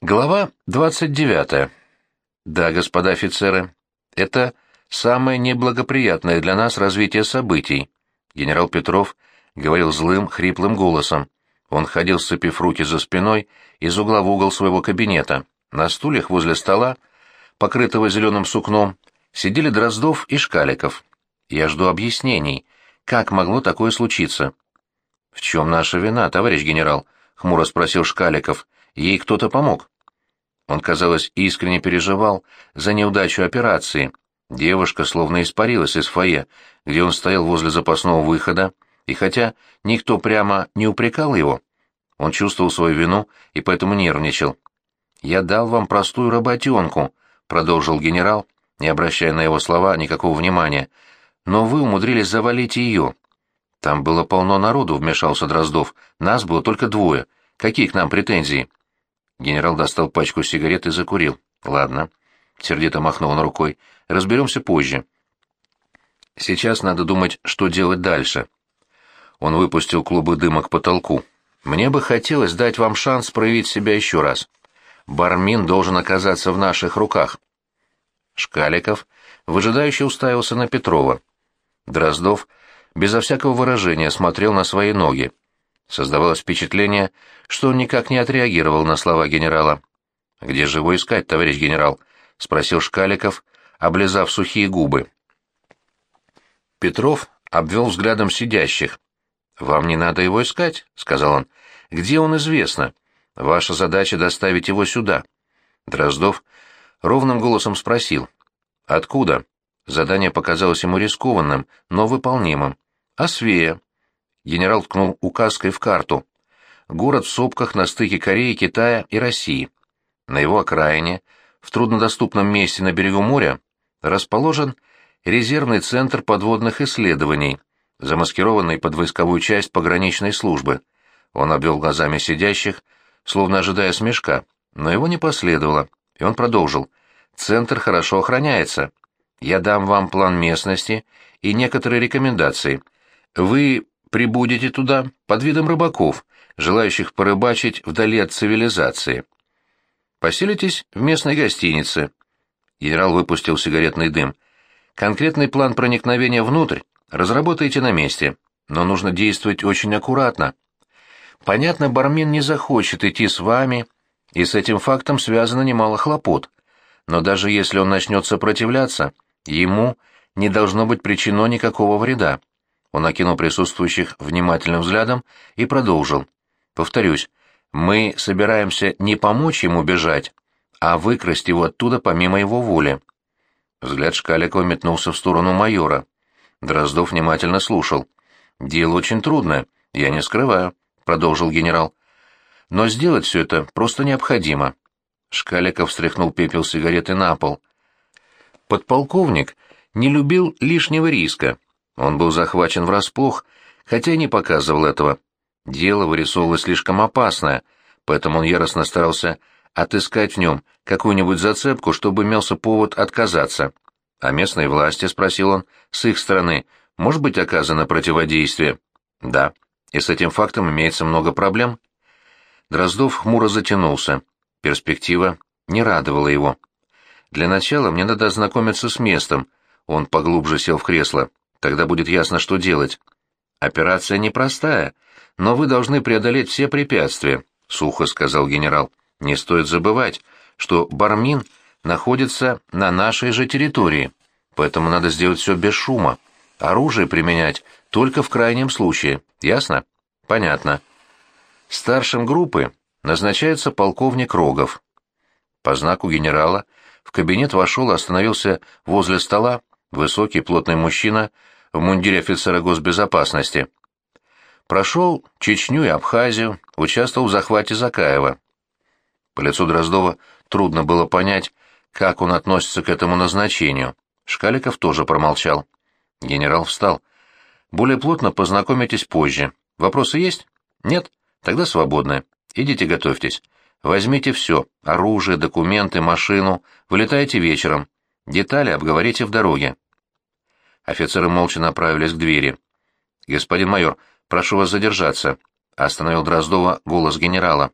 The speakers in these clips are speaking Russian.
Глава 29. Да, господа офицеры, это самое неблагоприятное для нас развитие событий. Генерал Петров говорил злым, хриплым голосом. Он ходил, сцепив руки за спиной, из угла в угол своего кабинета. На стульях возле стола, покрытого зеленым сукном, сидели Дроздов и Шкаликов. Я жду объяснений. Как могло такое случиться? — В чем наша вина, товарищ генерал? — хмуро спросил Шкаликов. — Ей кто-то помог. Он, казалось, искренне переживал за неудачу операции. Девушка словно испарилась из фойе, где он стоял возле запасного выхода, и хотя никто прямо не упрекал его, он чувствовал свою вину и поэтому нервничал. «Я дал вам простую работенку», — продолжил генерал, не обращая на его слова никакого внимания, «но вы умудрились завалить ее». «Там было полно народу», — вмешался Дроздов. «Нас было только двое. Какие к нам претензии?» Генерал достал пачку сигарет и закурил. «Ладно», — сердито махнул он рукой, — «разберемся позже. Сейчас надо думать, что делать дальше». Он выпустил клубы дыма к потолку. «Мне бы хотелось дать вам шанс проявить себя еще раз. Бармин должен оказаться в наших руках». Шкаликов выжидающе уставился на Петрова. Дроздов безо всякого выражения смотрел на свои ноги. Создавалось впечатление, что он никак не отреагировал на слова генерала. «Где же его искать, товарищ генерал?» — спросил Шкаликов, облизав сухие губы. Петров обвел взглядом сидящих. «Вам не надо его искать», — сказал он. «Где он известно? Ваша задача — доставить его сюда». Дроздов ровным голосом спросил. «Откуда?» Задание показалось ему рискованным, но выполнимым. «А Свея?» Генерал ткнул указкой в карту. Город в сопках на стыке Кореи, Китая и России. На его окраине, в труднодоступном месте на берегу моря, расположен резервный центр подводных исследований, замаскированный под войсковую часть пограничной службы. Он обвел глазами сидящих, словно ожидая смешка, но его не последовало, и он продолжил. «Центр хорошо охраняется. Я дам вам план местности и некоторые рекомендации. Вы прибудете туда под видом рыбаков, желающих порыбачить вдали от цивилизации. Поселитесь в местной гостинице. Генерал выпустил сигаретный дым. Конкретный план проникновения внутрь разработайте на месте, но нужно действовать очень аккуратно. Понятно, Бармин не захочет идти с вами, и с этим фактом связано немало хлопот. Но даже если он начнет сопротивляться, ему не должно быть причинено никакого вреда. Он окинул присутствующих внимательным взглядом и продолжил. «Повторюсь, мы собираемся не помочь ему бежать, а выкрасть его оттуда помимо его воли». Взгляд Шкаликова метнулся в сторону майора. Дроздов внимательно слушал. «Дело очень трудное, я не скрываю», — продолжил генерал. «Но сделать все это просто необходимо». Шкаликов встряхнул пепел сигареты на пол. Подполковник не любил лишнего риска, он был захвачен врасплох, хотя и не показывал этого. Дело вырисовывалось слишком опасное, поэтому он яростно старался отыскать в нем какую-нибудь зацепку, чтобы имелся повод отказаться. «А местные власти?» — спросил он. «С их стороны может быть оказано противодействие?» «Да. И с этим фактом имеется много проблем». Дроздов хмуро затянулся. Перспектива не радовала его. «Для начала мне надо ознакомиться с местом». Он поглубже сел в кресло. Тогда будет ясно, что делать. Операция непростая, но вы должны преодолеть все препятствия, — сухо сказал генерал. Не стоит забывать, что Бармин находится на нашей же территории, поэтому надо сделать все без шума. Оружие применять только в крайнем случае. Ясно? Понятно. Старшим группы назначается полковник Рогов. По знаку генерала в кабинет вошел и остановился возле стола высокий плотный мужчина в мундире офицера госбезопасности. Прошел Чечню и Абхазию, участвовал в захвате Закаева. По лицу Дроздова трудно было понять, как он относится к этому назначению. Шкаликов тоже промолчал. Генерал встал. «Более плотно познакомитесь позже. Вопросы есть? Нет? Тогда свободны. Идите готовьтесь. Возьмите все — оружие, документы, машину. Вылетайте вечером. Детали обговорите в дороге. Офицеры молча направились к двери. «Господин майор, прошу вас задержаться», — остановил Дроздова голос генерала.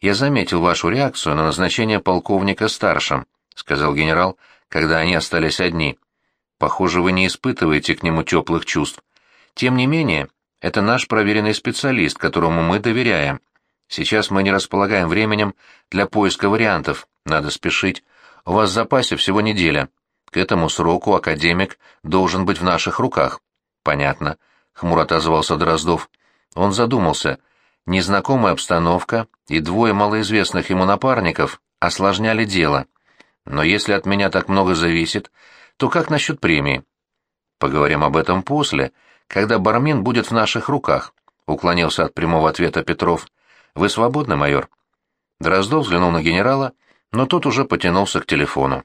«Я заметил вашу реакцию на назначение полковника старшим», — сказал генерал, когда они остались одни. «Похоже, вы не испытываете к нему теплых чувств. Тем не менее, это наш проверенный специалист, которому мы доверяем. Сейчас мы не располагаем временем для поиска вариантов, надо спешить. У вас в запасе всего неделя. К этому сроку академик должен быть в наших руках». «Понятно», — хмуро отозвался Дроздов. Он задумался — Незнакомая обстановка и двое малоизвестных ему напарников осложняли дело. Но если от меня так много зависит, то как насчет премии? Поговорим об этом после, когда бармен будет в наших руках, уклонился от прямого ответа Петров. Вы свободны, майор? Дроздов взглянул на генерала, но тот уже потянулся к телефону.